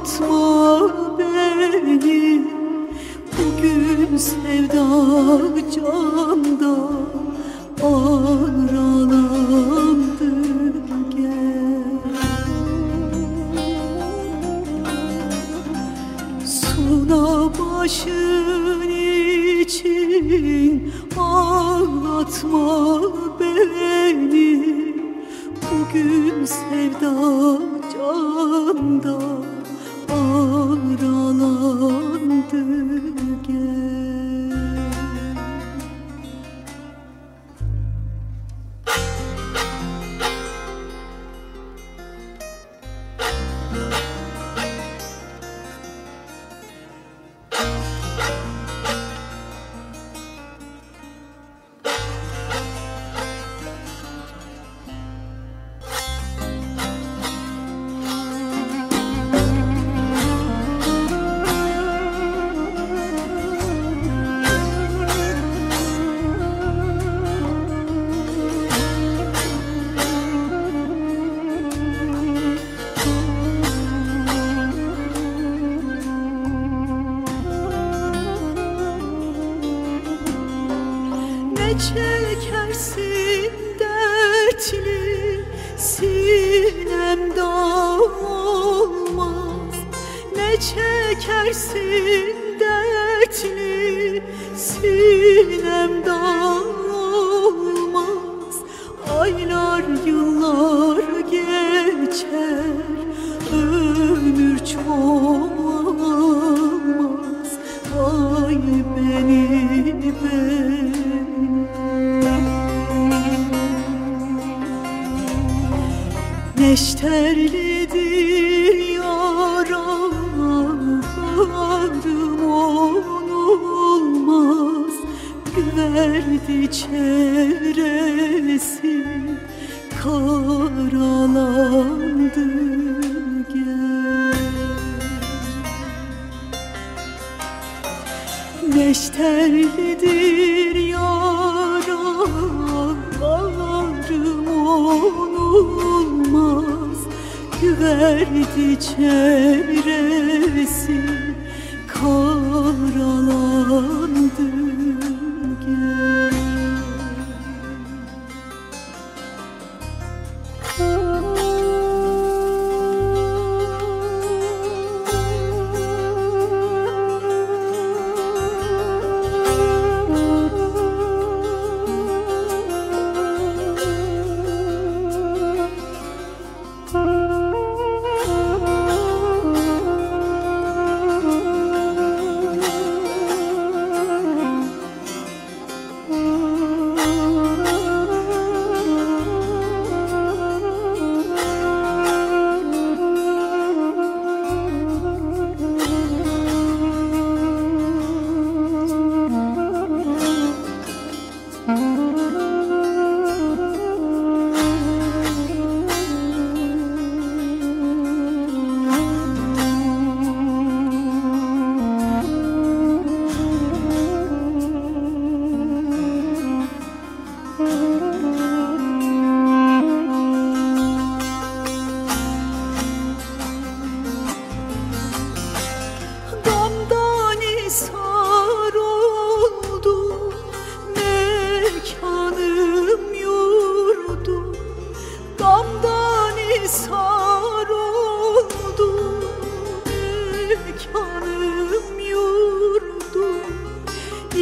Ağlatma beni. Bugün sevda canda Aralandı gel. Suna başın için ağlatma beni. Bugün sevda canda çekersin dertli sinemde olmaz. Ne çekersin Neşterlidir yaralarım olmaz Güverdi çevresi karalandı gel. Neşterlidir yaralarım Güverdi çevresi karalandı gel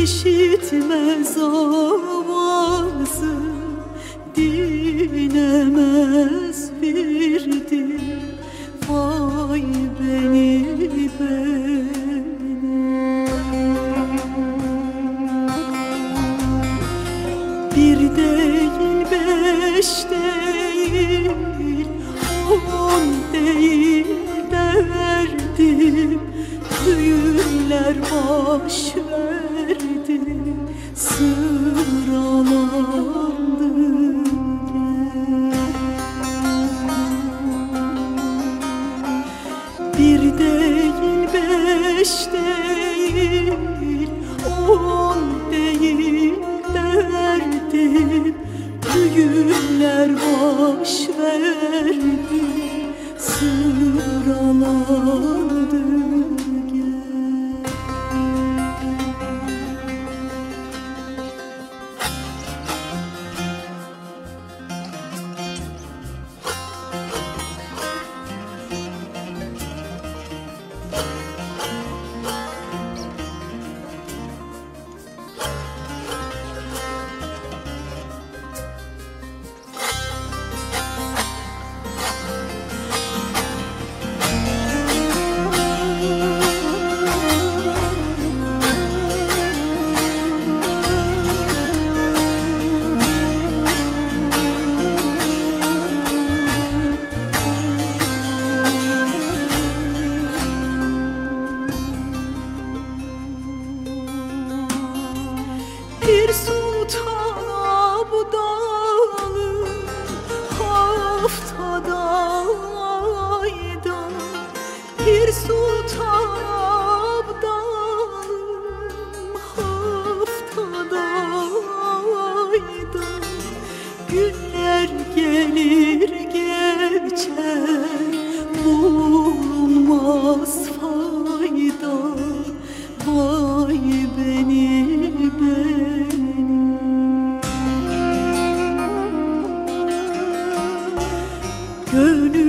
İşitmez avazı dinemez birdir. Vay beni beni. Bir değil beş değil On değil derdim. Düğünler baş günler gelir geçer bulunmaz fayda. Vay beni beni. Gönül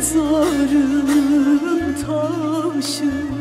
mezarım taşı